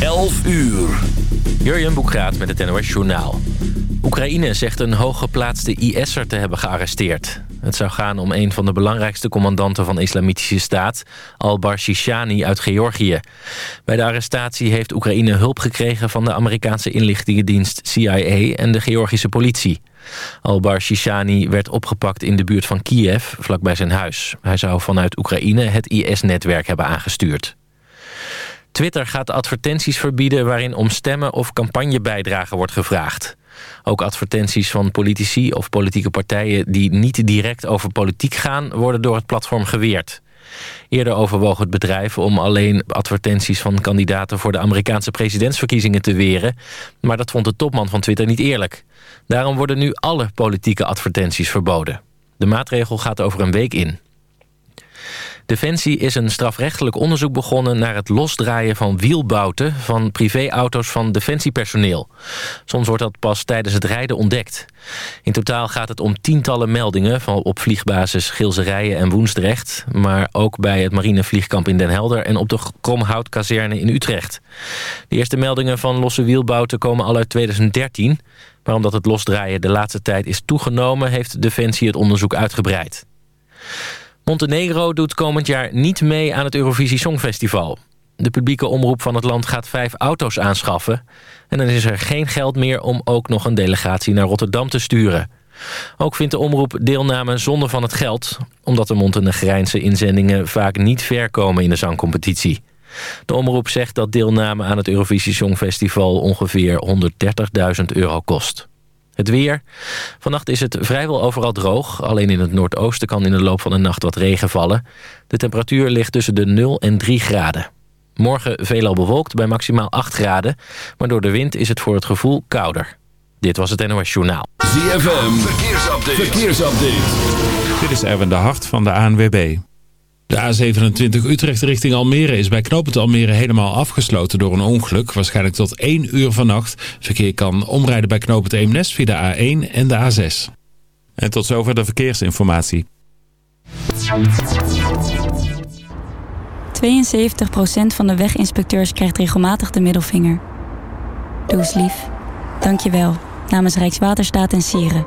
11 uur. Jurjen Boekraat met het NOS Journaal. Oekraïne zegt een hooggeplaatste IS'er te hebben gearresteerd. Het zou gaan om een van de belangrijkste commandanten van de Islamitische Staat... Al-Bar Shishani uit Georgië. Bij de arrestatie heeft Oekraïne hulp gekregen... van de Amerikaanse inlichtingendienst CIA en de Georgische politie. Al-Bar Shishani werd opgepakt in de buurt van Kiev, vlakbij zijn huis. Hij zou vanuit Oekraïne het IS-netwerk hebben aangestuurd. Twitter gaat advertenties verbieden waarin om stemmen of campagnebijdragen wordt gevraagd. Ook advertenties van politici of politieke partijen die niet direct over politiek gaan... worden door het platform geweerd. Eerder overwoog het bedrijf om alleen advertenties van kandidaten... voor de Amerikaanse presidentsverkiezingen te weren. Maar dat vond de topman van Twitter niet eerlijk. Daarom worden nu alle politieke advertenties verboden. De maatregel gaat over een week in. Defensie is een strafrechtelijk onderzoek begonnen... naar het losdraaien van wielbouten van privéauto's van defensiepersoneel. Soms wordt dat pas tijdens het rijden ontdekt. In totaal gaat het om tientallen meldingen... van op vliegbasis Gilserijen en Woensdrecht... maar ook bij het marinevliegkamp in Den Helder... en op de Kromhoutkazerne in Utrecht. De eerste meldingen van losse wielbouten komen al uit 2013... maar omdat het losdraaien de laatste tijd is toegenomen... heeft Defensie het onderzoek uitgebreid. Montenegro doet komend jaar niet mee aan het Eurovisie Songfestival. De publieke omroep van het land gaat vijf auto's aanschaffen... en dan is er geen geld meer om ook nog een delegatie naar Rotterdam te sturen. Ook vindt de omroep deelname zonde van het geld... omdat de Montenegrijnse inzendingen vaak niet ver komen in de zangcompetitie. De omroep zegt dat deelname aan het Eurovisie Songfestival ongeveer 130.000 euro kost. Het weer. Vannacht is het vrijwel overal droog. Alleen in het noordoosten kan in de loop van de nacht wat regen vallen. De temperatuur ligt tussen de 0 en 3 graden. Morgen veelal bewolkt bij maximaal 8 graden. Maar door de wind is het voor het gevoel kouder. Dit was het NOS Journaal. ZFM. Verkeersupdate. Verkeersupdate. Dit is Erwin de Hart van de ANWB. De A27 Utrecht richting Almere is bij knooppunt Almere helemaal afgesloten door een ongeluk. Waarschijnlijk tot 1 uur vannacht. Verkeer kan omrijden bij knooppunt Eemnes via de A1 en de A6. En tot zover de verkeersinformatie. 72% van de weginspecteurs krijgt regelmatig de middelvinger. Doe eens lief. Dank je wel. Namens Rijkswaterstaat en Sieren.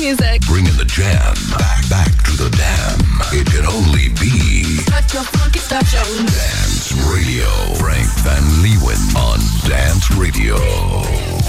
Music. Bringing the jam back, back to the dam. It can only be Dance Radio. Frank Van Leeuwen on Dance Radio.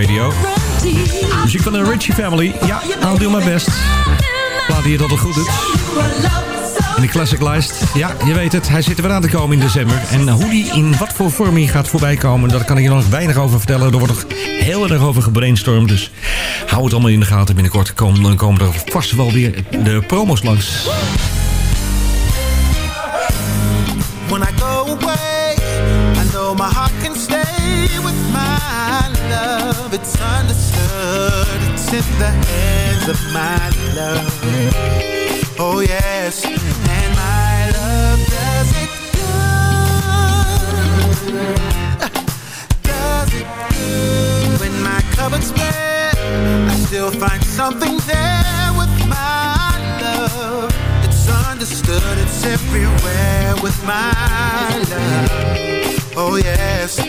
Radio. Muziek van de Richie Family. Ja, I'll do my best. Laat hier dat het goed doet. In de classic lijst. Ja, je weet het. Hij zit er weer aan te komen in december. En hoe die in wat voor vorm hij gaat voorbij komen... daar kan ik je nog weinig over vertellen. Er wordt nog heel erg over gebrainstormd. Dus hou het allemaal in de gaten. Binnenkort komen, dan komen er vast wel weer de promos langs. In the hands of my love. Oh yes, and my love does it good. Does it good. When my cupboard's bare, I still find something there with my love. It's understood, it's everywhere with my love. Oh yes,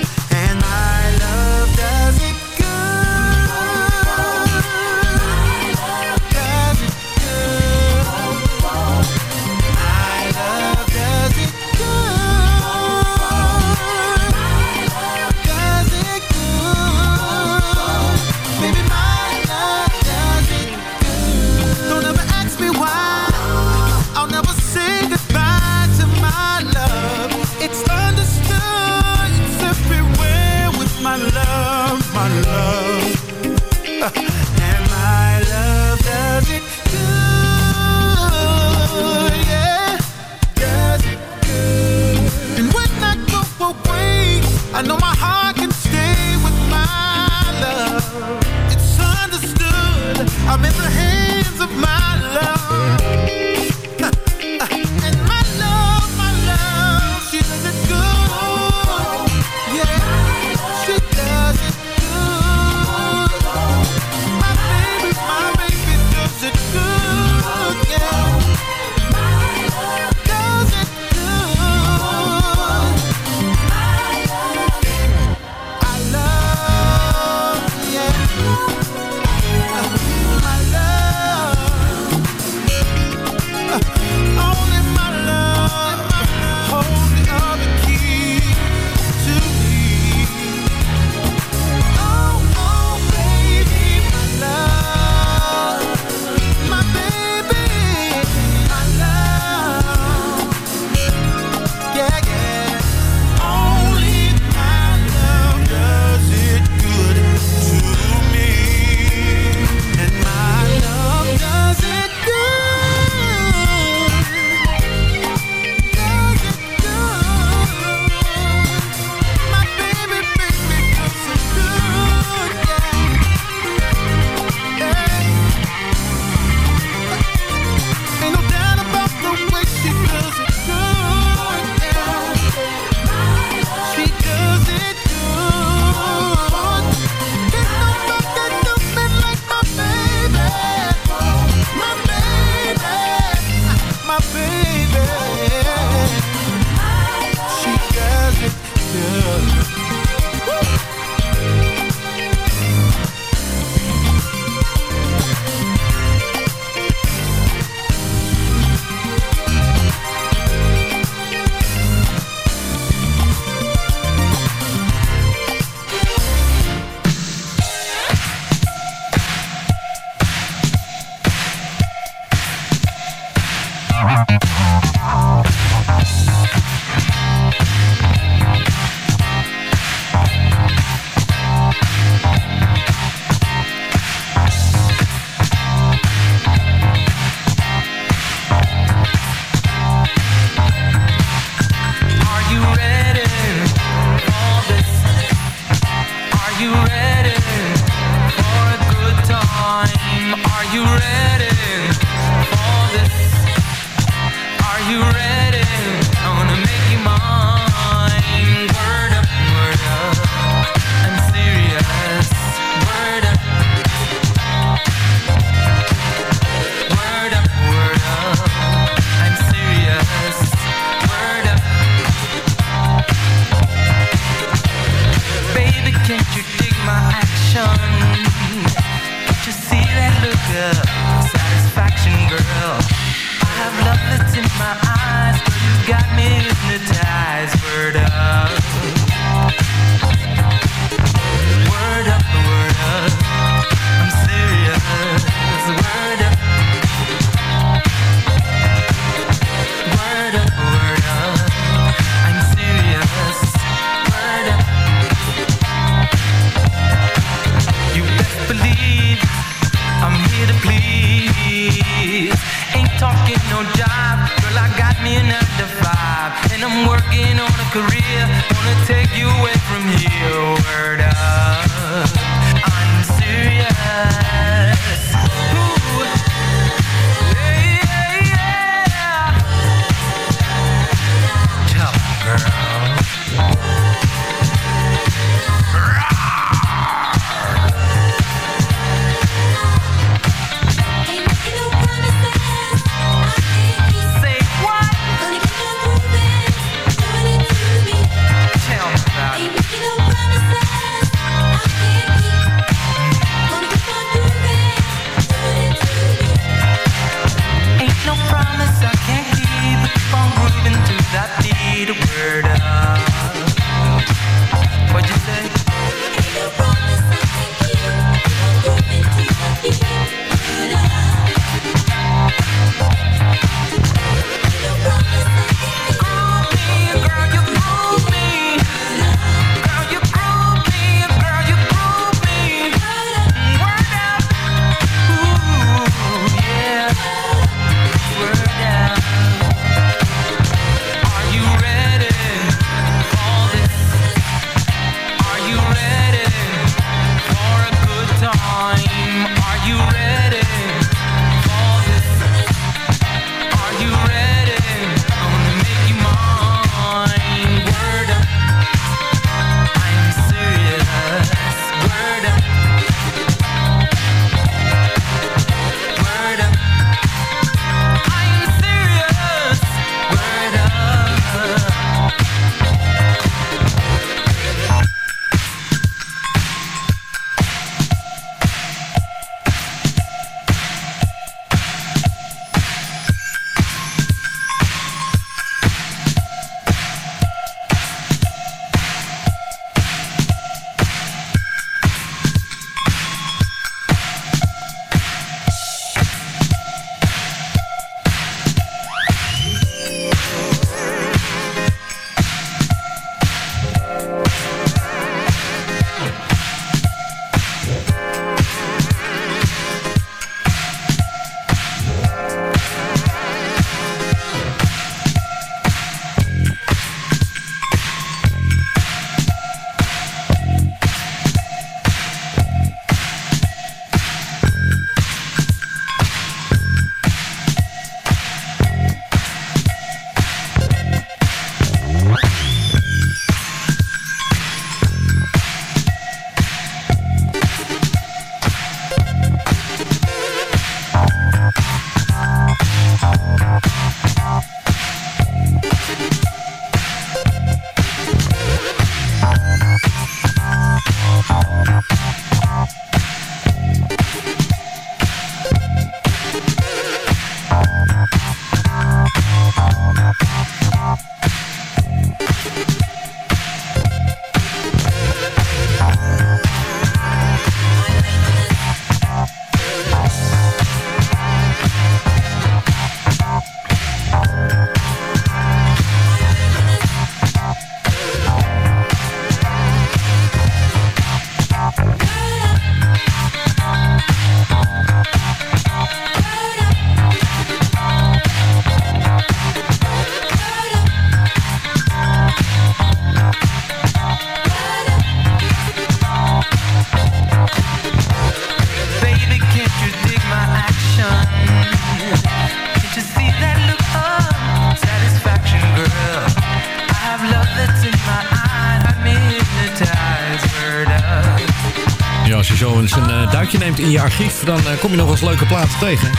in je archief, dan eh, kom je nog eens leuke platen tegen.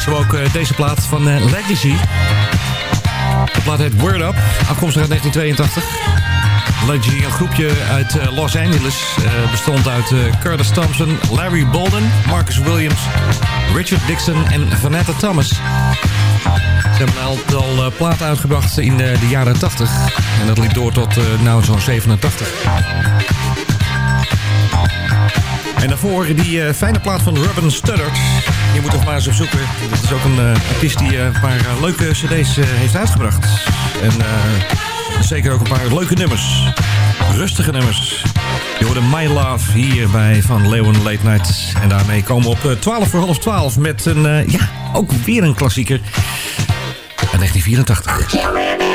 Zo ook eh, deze plaat van eh, Legacy. De plaat heet Word Up, afkomstig uit 1982. Legacy, een groepje uit Los Angeles, bestond uit Curtis Thompson, Larry Bolden, Marcus Williams, Richard Dixon en Vanetta Thomas. Ze hebben een aantal platen uitgebracht in de, de jaren 80. En dat liep door tot nou zo'n 87. En daarvoor die eh, fijne plaat van Robin Studdard. Je moet er maar eens op zoeken. Dat is ook een eh, artiest die eh, een paar leuke cd's heeft uitgebracht. En zeker ook een paar leuke nummers. Rustige nummers. Je hoorde My Love hier bij Van Leeuwen Late Night. En daarmee komen we op eh, 12 voor half 12 met een, ja, ook weer een klassieker. Uit 1984.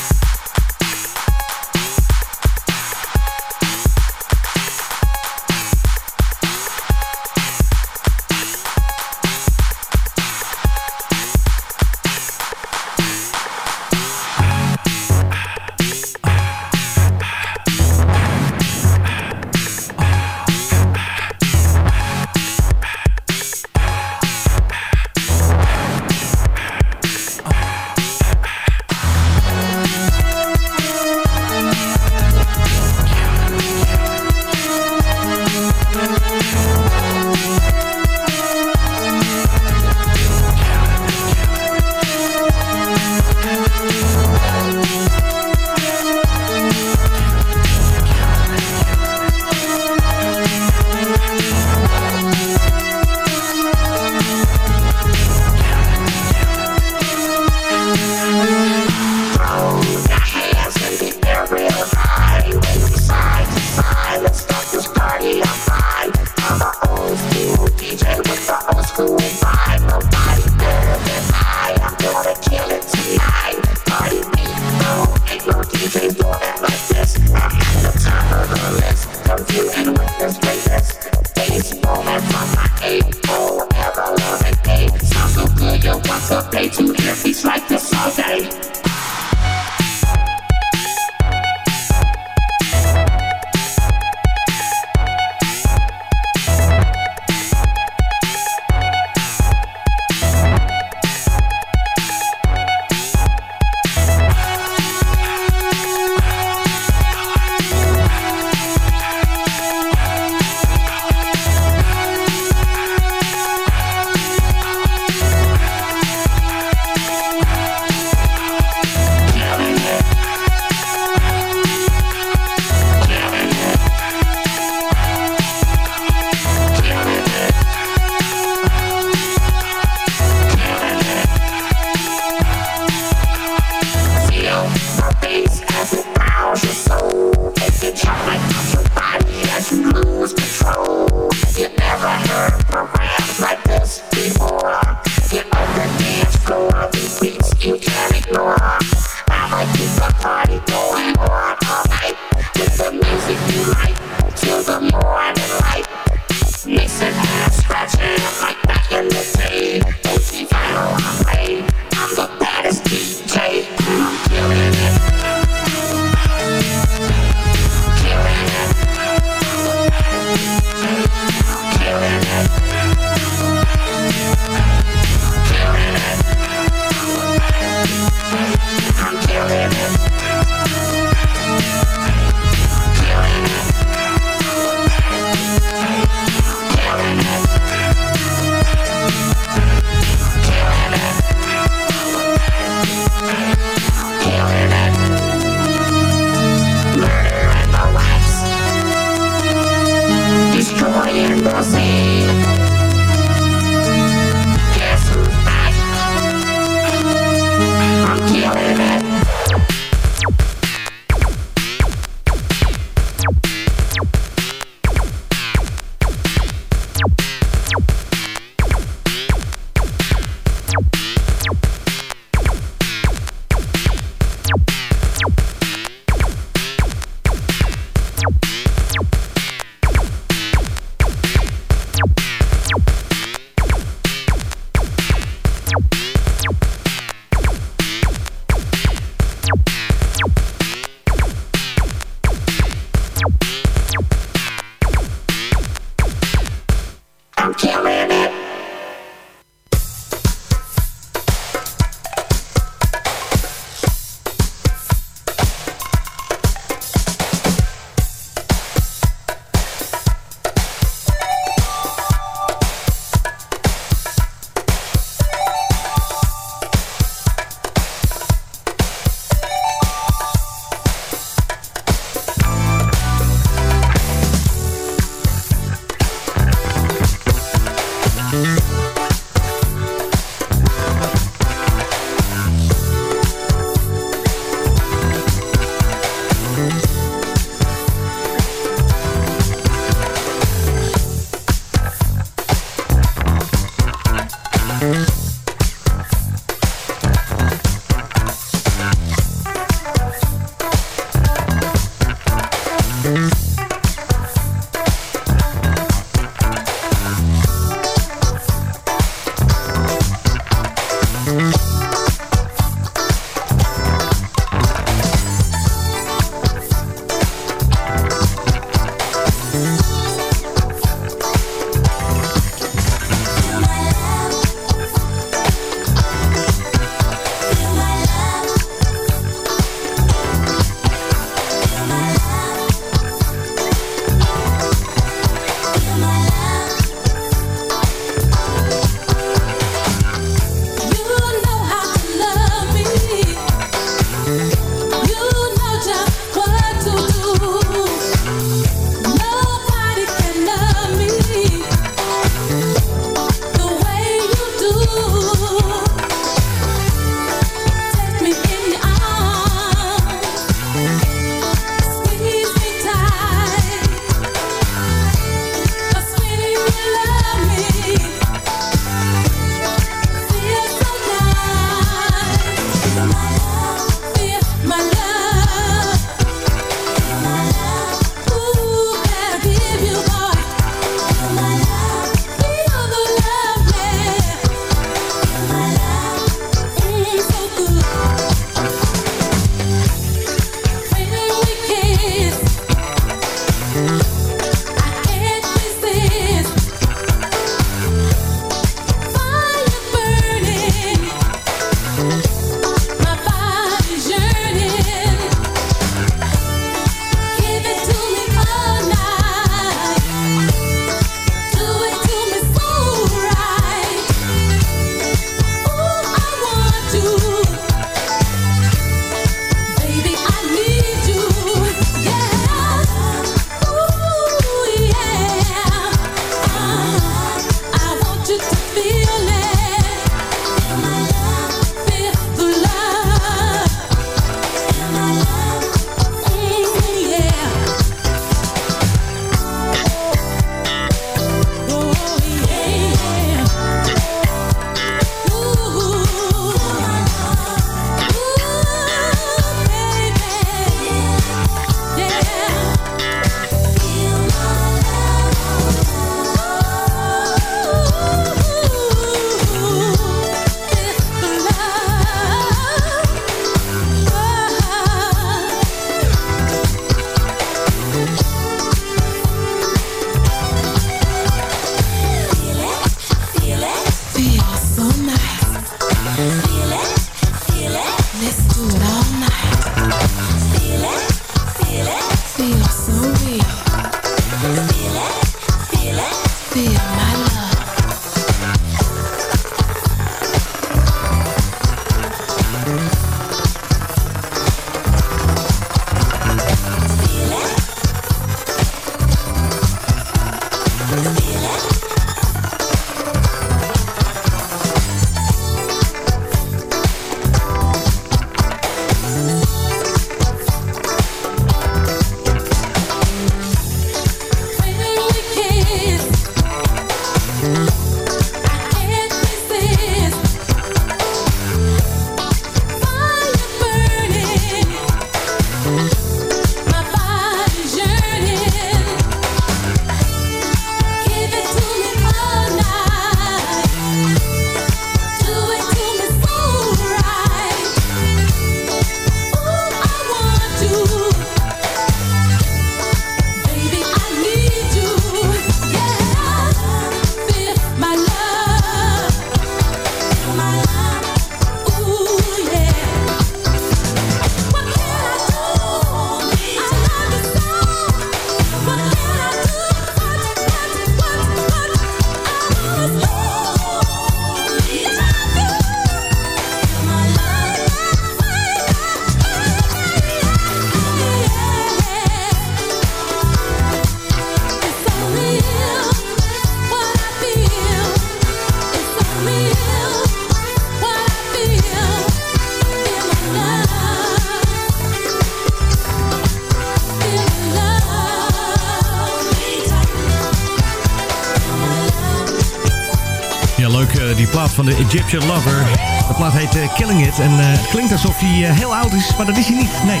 Van de Egyptian Lover. De plaat heet eh, Killing It. En eh, klinkt alsof hij eh, heel oud is, maar dat is hij niet. Nee.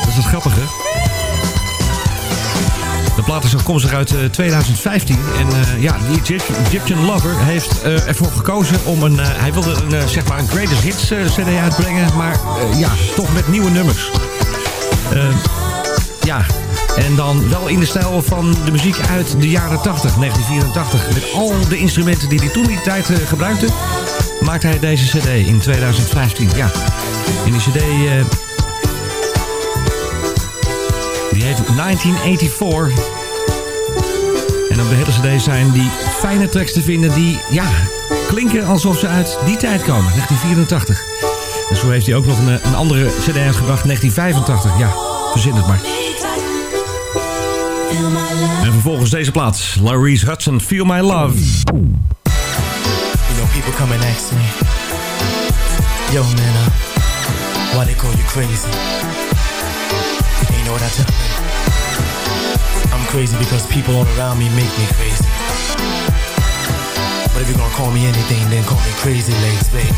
Dat is het grappige. De plaat is afkomstig uit eh, 2015. En ja, die Egypt- Egyptian Lover heeft ervoor gekozen om een... hij wilde een, zeg maar een Greatest Hits cd uitbrengen. Maar ja, toch met nieuwe nummers. Ja, en dan wel in de stijl van de muziek uit de jaren 80, 1984. Met al de instrumenten die hij toen die tijd eh, gebruikte, maakte hij deze cd in 2015. Ja, en die cd... eh, die heet 1984. En op de hele cd zijn die fijne tracks te vinden die, ja, klinken alsof ze uit die tijd komen, 1984. En zo heeft hij ook nog een, een andere cd uitgebracht, 1985. Ja, verzin het maar. En vervolgens deze plaats, Laurice Hudson, Feel My Love. Know, people come and ask me, Yo, man, uh, why they call you crazy? And you know what I tell them? I'm crazy because people all around me make me crazy. But if you're gonna call me anything, then call me crazy legs, baby.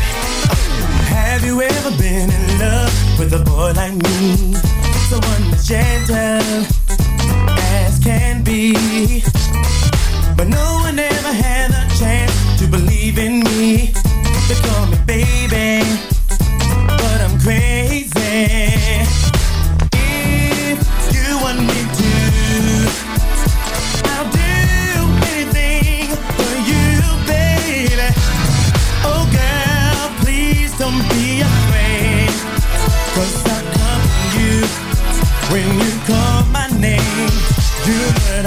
Have you ever been in love with a boy like me? Someone that's gentle can be. But no one ever had a chance to believe in me. They call me baby, but I'm crazy. If you want me to,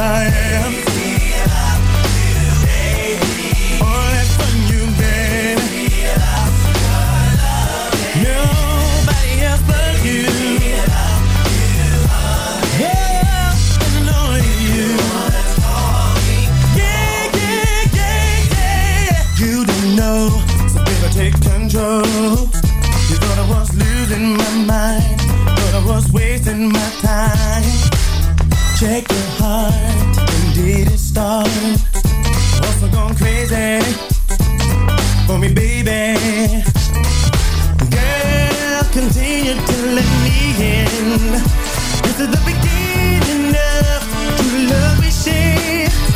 I am. You. Nobody else but you. You. Didn't know, so baby, take control. You thought I was losing my mind, thought I was wasting my time. Check your heart, when did it start? Also gone crazy for me, baby. Girl, continue to let me in. This is the beginning of true love we share.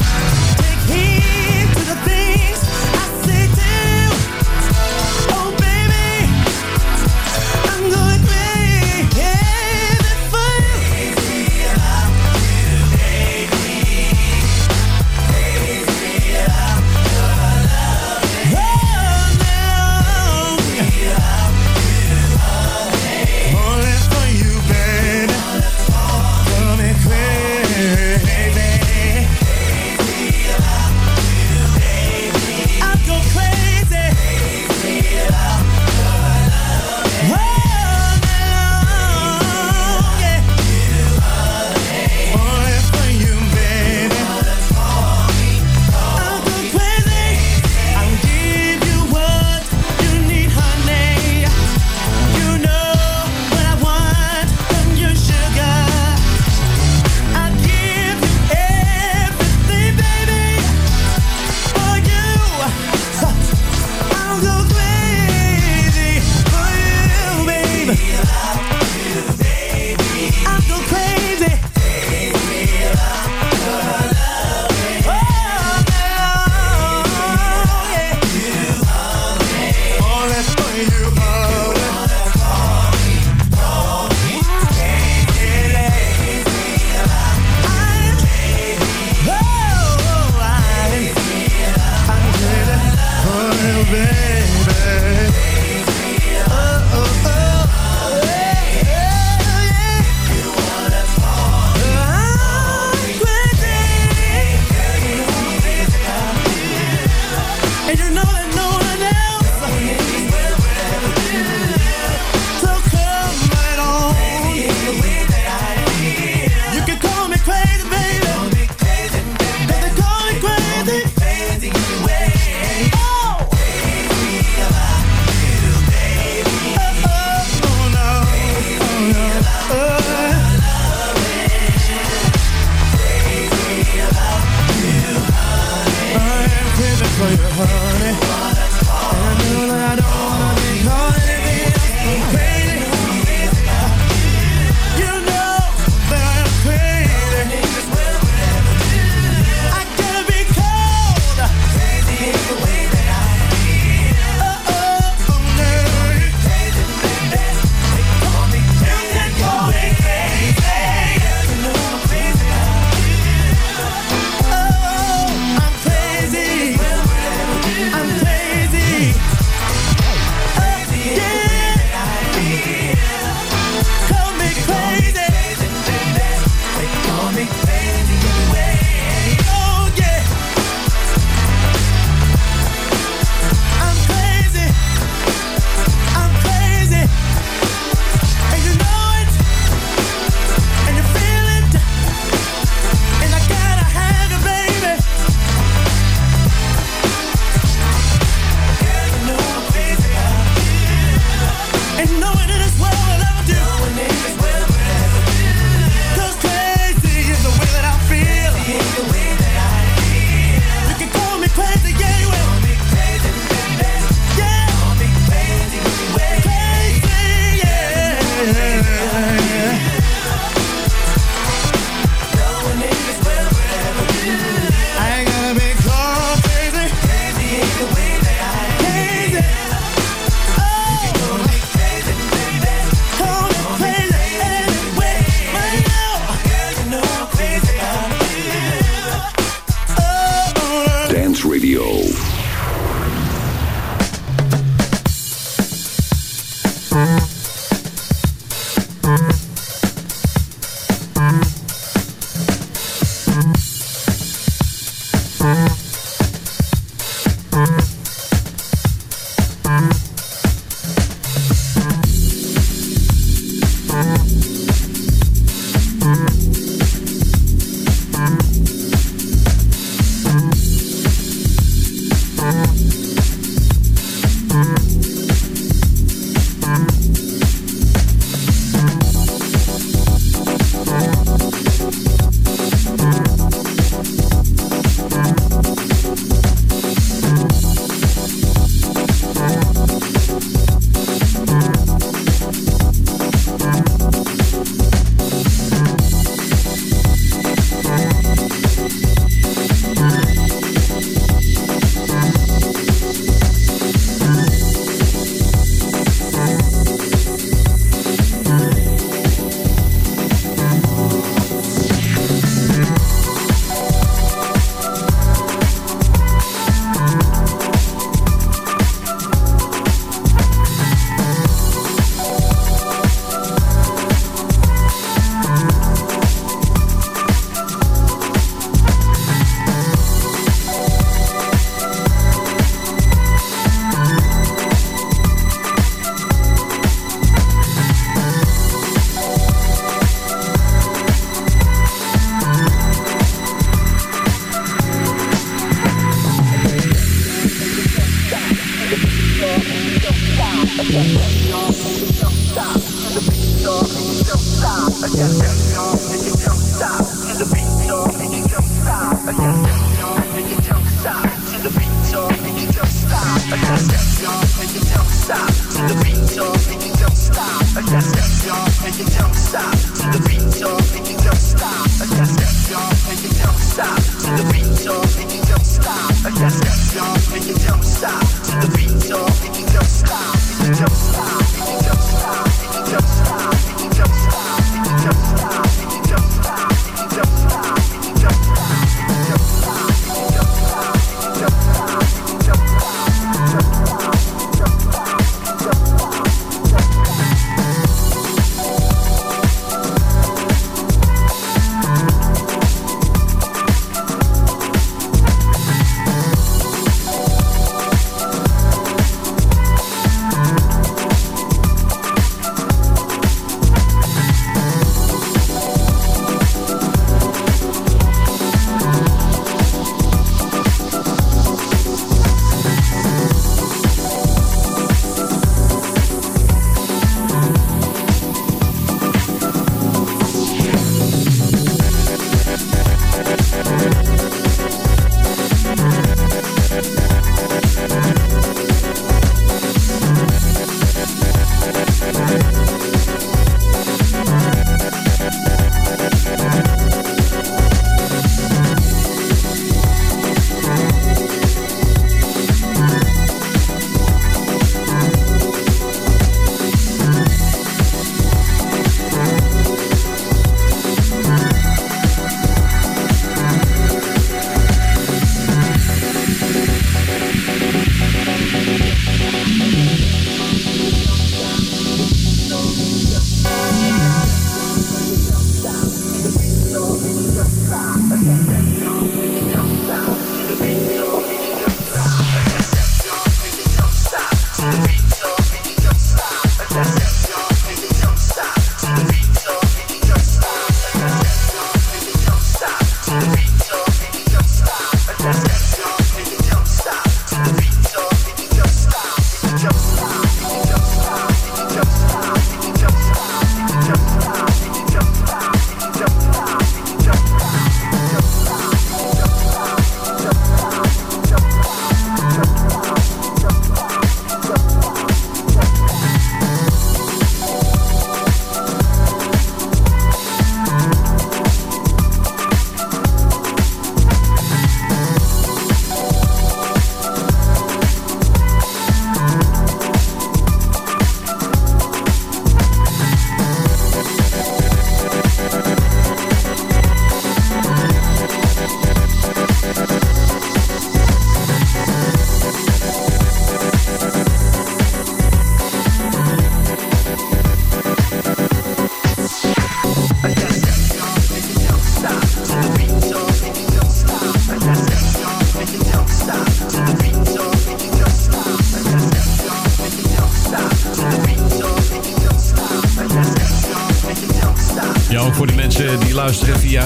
Luisteren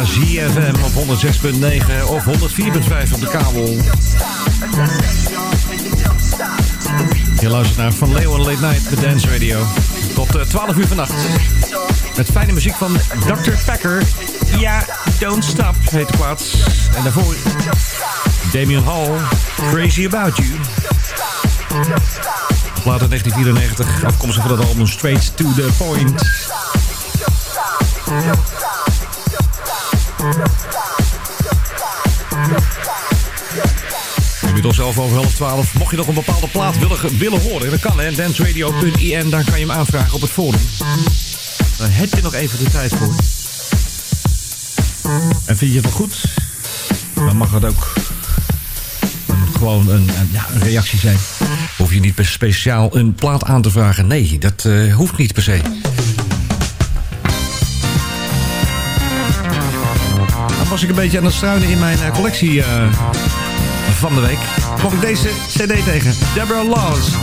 ZFM op 106.9 of 104.5 op de kabel. Je luistert naar Van Leeuwen Late Night, de Dance Radio. Tot 12 uur vannacht. Met fijne muziek van Dr. Packer. Ja, Don't Stop heet de plaats. En daarvoor Damien Hall, Crazy About You. Plaat 1994, afkomstig van het album Straight to the Point. Inmiddels zelf over half twaalf. Mocht je nog een bepaalde plaat willen, willen horen, dat kan hè. Danceradio.in, daar kan je hem aanvragen op het forum. Daar heb je nog even de tijd voor. En vind je het wel goed? Dan mag het ook gewoon een, een, ja, een reactie zijn. Hoef je niet speciaal een plaat aan te vragen. Nee, dat uh, hoeft niet per se. Was ik een beetje aan het struinen in mijn uh, collectie uh, van de week. Kom ik deze cd tegen. Deborah Laws.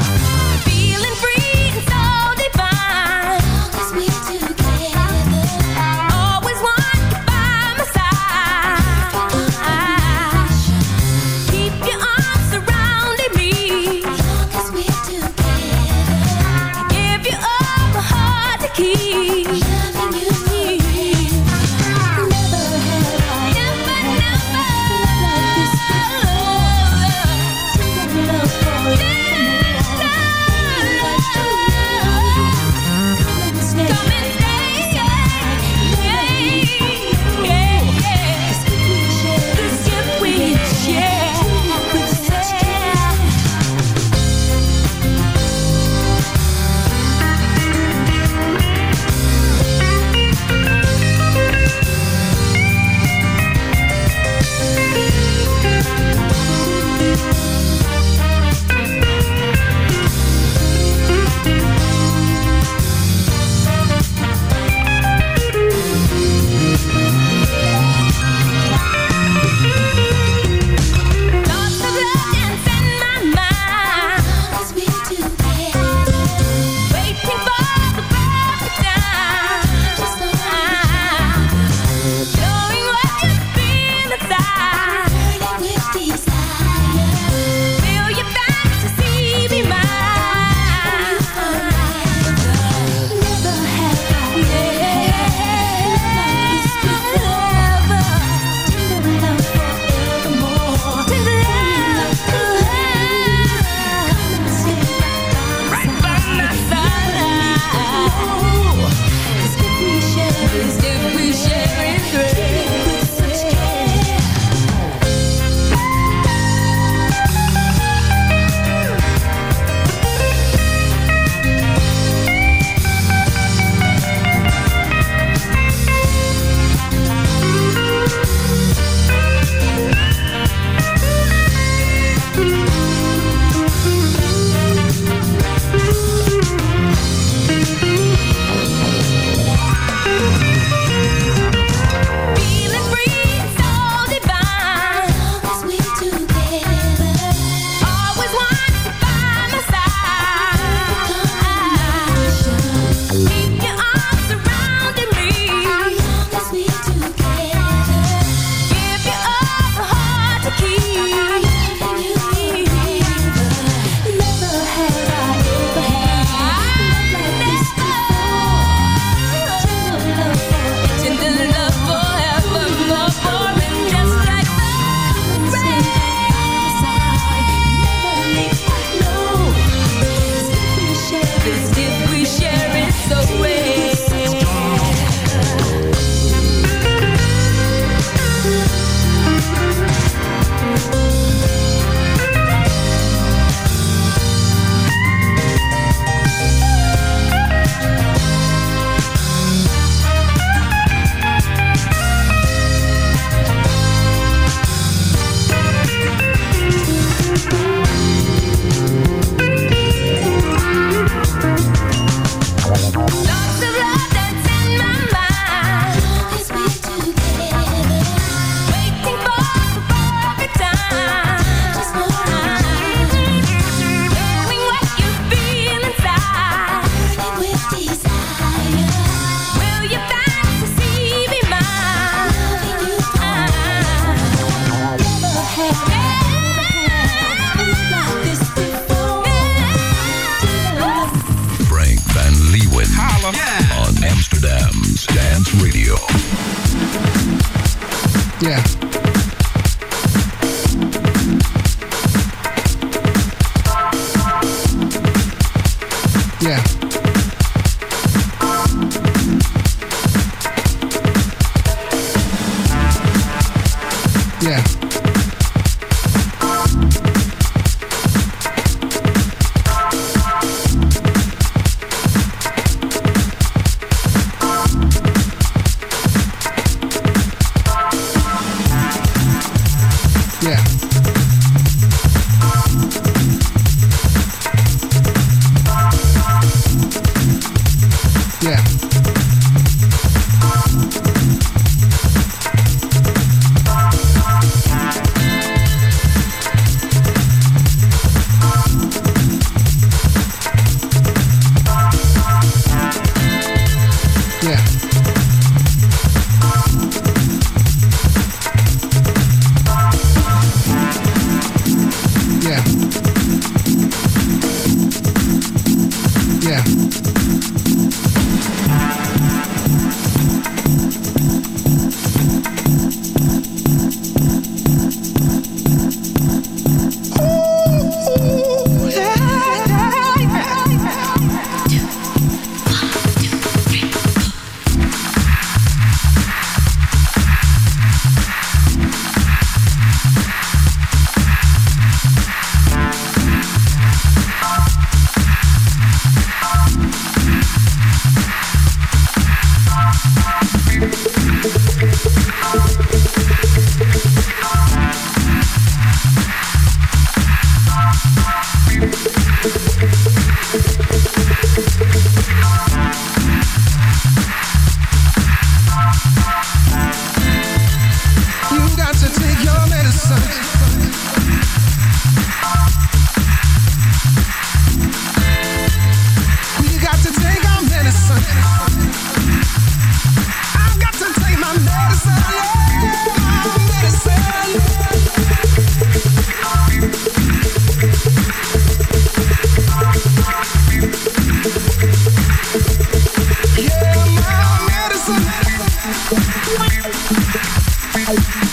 Thank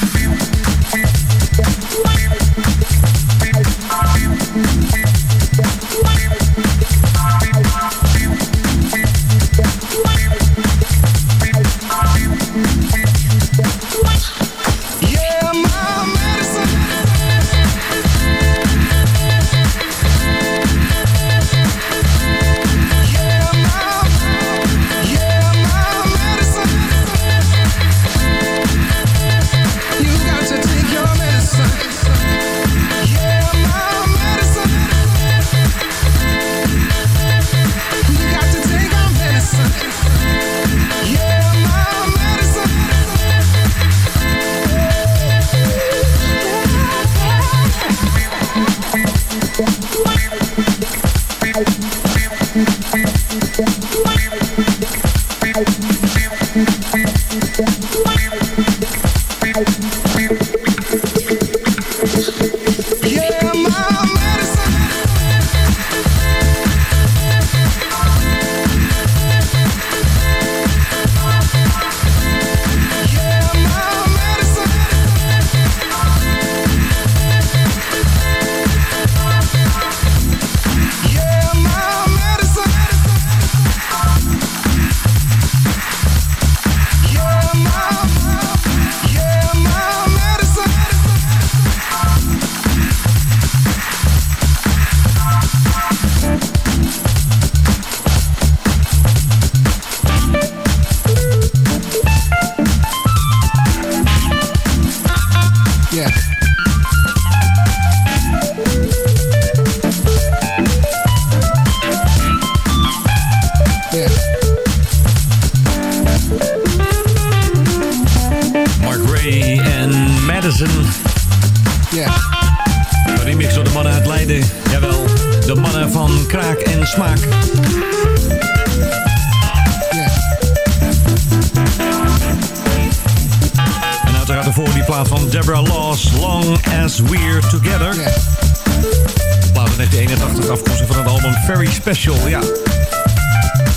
Special, ja.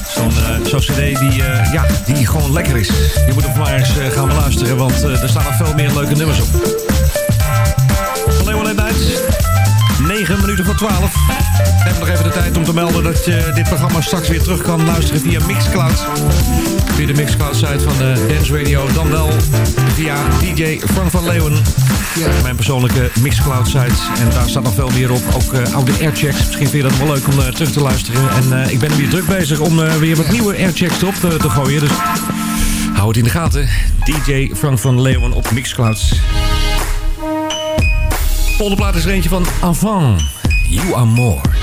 Zo'n zo'n cd die, eh, ja, die gewoon lekker is. Je moet hem maar eens eh, gaan beluisteren, want er staan nog veel meer leuke nummers op. Van Leeuwen Late Nights. 9 minuten voor 12. We hebben nog even de tijd om te melden dat je dit programma straks weer terug kan luisteren via Mixcloud. Via de Mixcloud-site van de Dance Radio. Dan wel via DJ Frank van Leeuwen. Mijn persoonlijke Mixcloud-site. En daar staat nog veel meer op. Ook eh, oude airchecks. Misschien vind je dat wel leuk om eh, terug te luisteren. En eh, ik ben weer druk bezig om weer wat nieuwe airchecks erop te, gooien. Dus hou het in de gaten. DJ Frank van Leeuwen op Mixcloud. Volgende plaat is er eentje van Avant. You are more.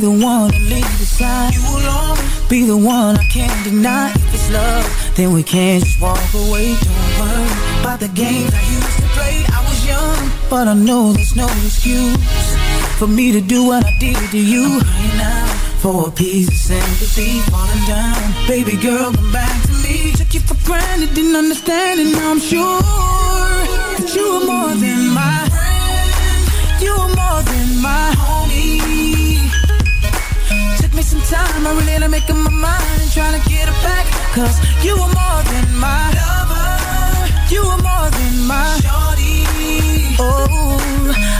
Be the one to leave beside you alone. Be the one I can't deny. If it's love, then we can't just walk away. Don't worry about the games I used to play. I was young, but I know there's no excuse for me to do what I did to you. I'm crying for a piece of sympathy, falling down. Baby girl, come back to me. Took you for granted, didn't understand, and I'm sure that you are more than my some time, I really up my mind and trying to get it back. Cause you were more than my lover. You were more than my shorty. Oh,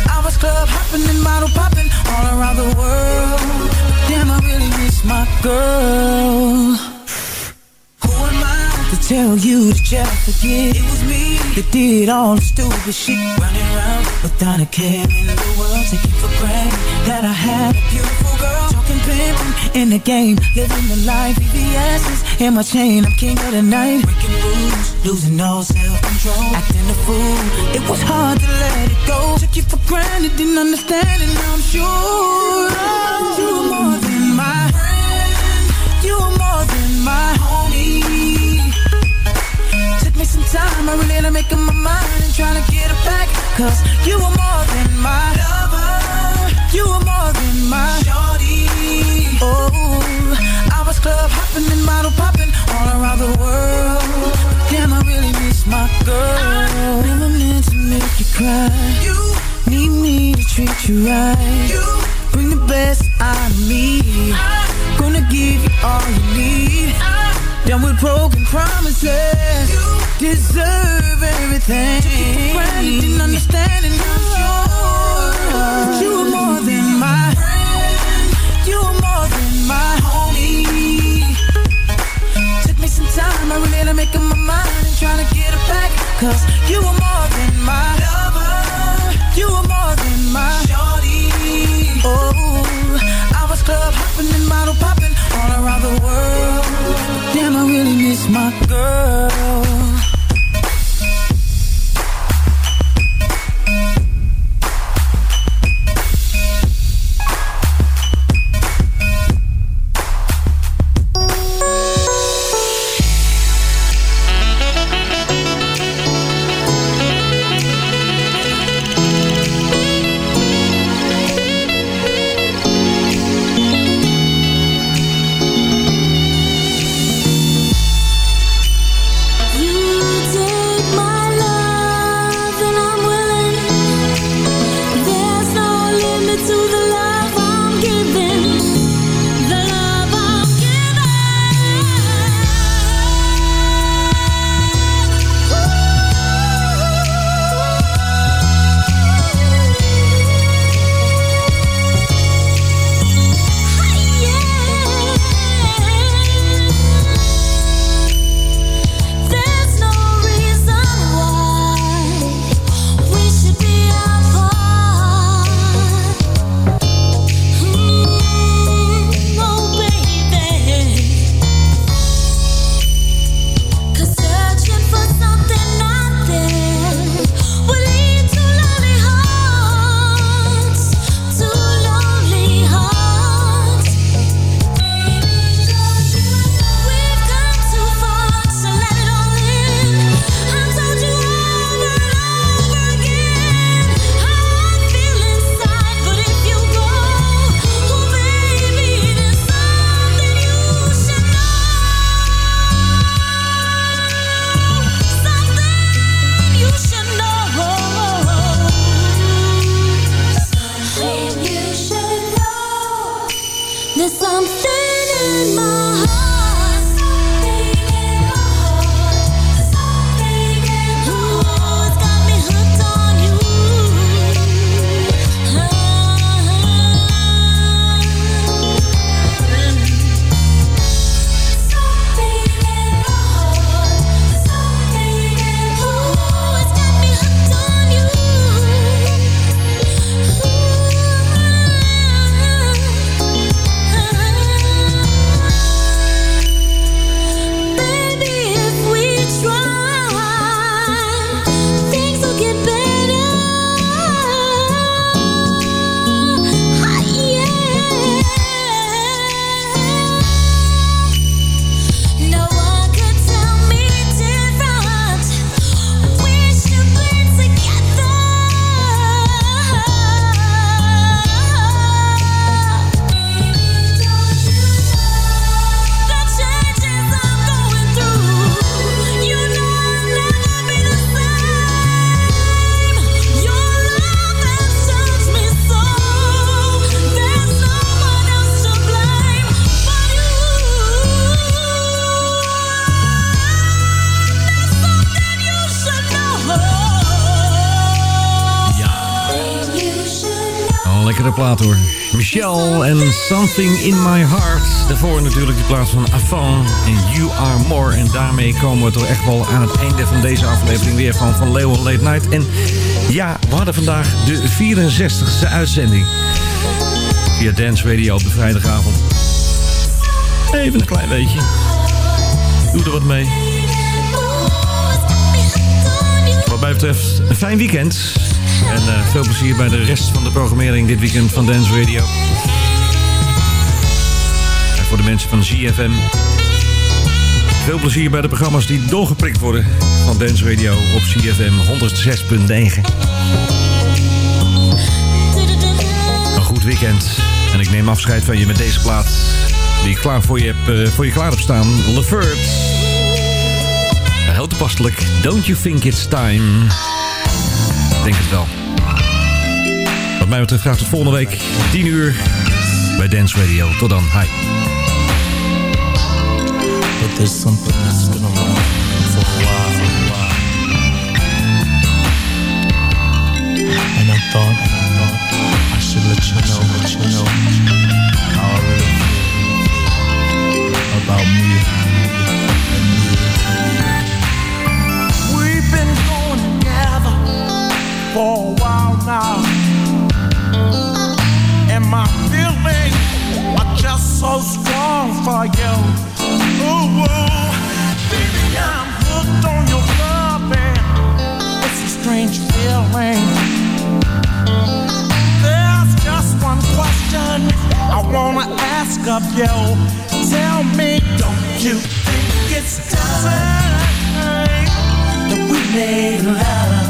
I was club hopping and bottle popping all around the world. Damn, I really miss my girl. Who am I to tell you to just forget? It was me that did all the stupid shit. Running around without a care in the world. Taking for granted that I had a beautiful girl. Talking pimping in the game. Living the life. VVS's in my chain. I'm king of the night. Breaking rules. Losing all self-control. Acting a fool. It was hard to let it go. Took you for granted. Didn't understand. And now I'm sure. that You were more than my friend. You were more than my homie. Took me some time, I really had to make up my mind and trying to get it back. Cause you were more than my lover. You were more than my. Oh, I was club hopping and bottle popping all around the world. Damn, I really miss my girl. Never meant to make you cry. You need me to treat you right. You bring the best out of me. I Gonna give you all you need. Done with broken promises. You deserve everything. Took you for granted, didn't understand, and I'm that you were more than my time, I really up my mind trying to get it back. Cause you more than my lover. You more than my shorty. Oh, I was club hopping and bottle popping all around the world. Damn, I really miss my girl. There's something in my Michelle en Something in My Heart. Daarvoor natuurlijk de plaats van Afan en You Are More. En daarmee komen we toch echt wel aan het einde van deze aflevering weer van Van Leeuwen Late Night. En ja, we hadden vandaag de 64ste uitzending. Via Dance Radio op de vrijdagavond. Even een klein beetje. Doe er wat mee. Wat mij betreft een fijn weekend. En eh, veel plezier bij de rest van de programmering dit weekend van Dance Radio. En voor de mensen van ZFM. Veel plezier bij de programma's die doorgeprikt worden van Dance Radio op CFM 106.9. Een goed weekend. En ik neem afscheid van je met deze plaat. Die ik klaar voor je, heb, eh, voor je klaar heb staan. Levert. Heel toepasselijk. Don't you think it's time? Denk het. Wat mij betreft graag tot volgende week. 10 uur bij Dance Radio. Tot dan. Hi. And me and you. For a while now. And my feelings are just so strong for you. Ooh, ooh. baby, I'm hooked on your loving. It's a strange feeling. There's just one question I wanna ask of you. Tell me, don't you think it's time that we made love?